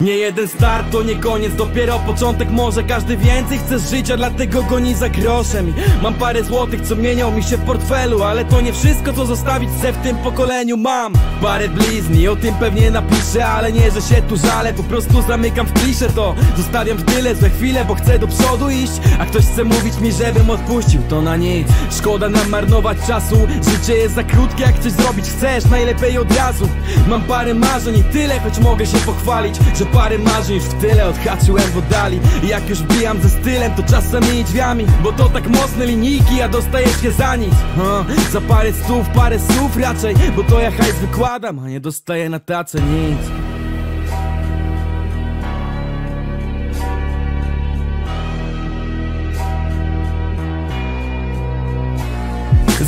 Nie jeden start to nie koniec, dopiero początek. Może Każdy więcej chce z życia, dlatego goni za groszem. Mam parę złotych, co mienią mi się w portfelu Ale to nie wszystko, co zostawić chcę w tym pokoleniu. Mam parę bliźni, o tym pewnie napiszę Ale nie, że się tu żalę, po prostu zamykam w to. Zostawiam w tyle za chwilę, bo chcę do przodu iść. A ktoś chce mówić mi, żebym odpuścił, to na nic. Szkoda nam marnować czasu, życie jest za krótkie Jak coś zrobić chcesz, najlepiej od razu. Mam parę marzeń i tyle, choć mogę się pochwalić Że parę marzeń już w tyle odhaczyłem w oddali. Jak już bijam ze stylem, to czasami i drzwiami Bo to tak mocne linijki, a dostaję się za nic. Ha, Za parę stów, parę słów raczej Bo to ja hajs wykładam, a nie dostaję na tacę nic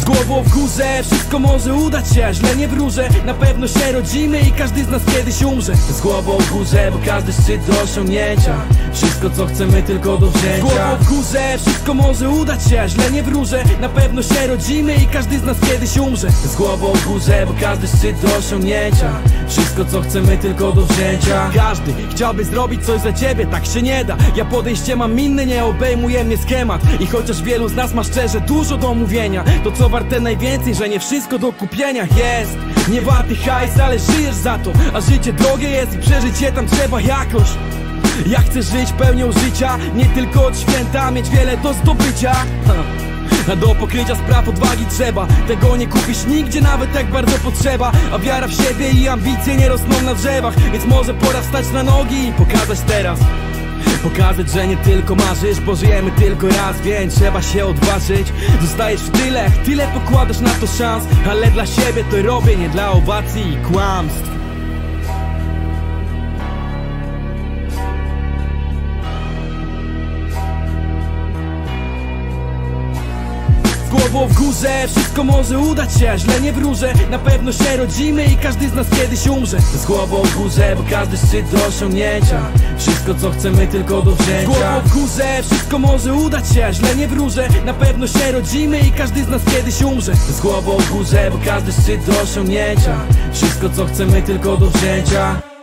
głową w górze, wszystko może udać się, źle nie wróżę. Na pewno się rodzimy i każdy z nas kiedyś umrze. Z głową w górze, bo każdy szczyt do osiągnięcia Wszystko co chcemy tylko do wzięcia. Głową w górze, wszystko może udać się, a źle nie wróżę. Na pewno się rodzimy i każdy z nas kiedyś umrze. Z głową w górze, bo każdy szczyt do osiągnięcia. Wszystko co chcemy tylko do wzięcia. Każdy chciałby zrobić coś za ciebie, tak się nie da. Ja podejście mam inne, nie obejmuje mnie schemat. I chociaż wielu z nas ma szczerze dużo do mówienia To co warte najwięcej, że nie wszystko do kupienia jest. Nie warty hajs, ale żyjesz za to. A życie drogie jest i przeżyć je tam trzeba jakoś ja chcę żyć pełnią życia, nie tylko od święta Mieć wiele do zdobycia. A do pokrycia spraw odwagi trzeba Tego nie kupisz nigdzie, nawet jak bardzo potrzeba. A wiara w siebie i ambicje nie rosną na drzewach Więc może pora wstać na nogi i pokazać teraz. Pokazać, że nie tylko marzysz, bo żyjemy tylko raz Więc trzeba się odważyć. Zostajesz w tyle, tyle pokładasz na to szans Ale dla siebie to robię, nie dla owacji i kłamstw głową w górze, wszystko może udać się, a źle nie wróżę. Na pewno się rodzimy i każdy z nas kiedyś umrze. Z głową w górze, bo każdy szczyt do osiągnięcia. Wszystko co chcemy tylko do wzięcia. Z głową w górze, wszystko może udać się, a źle nie wróżę. Na pewno się rodzimy i każdy z nas kiedyś umrze. Z głową w górze, bo każdy szczyt do osiągnięcia. Wszystko co chcemy tylko do wzięcia